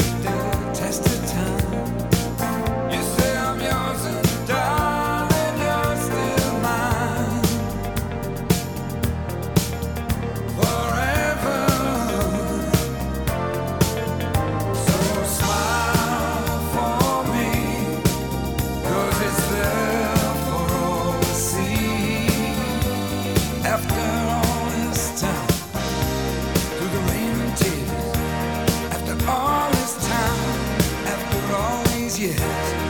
till the sun dries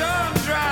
up the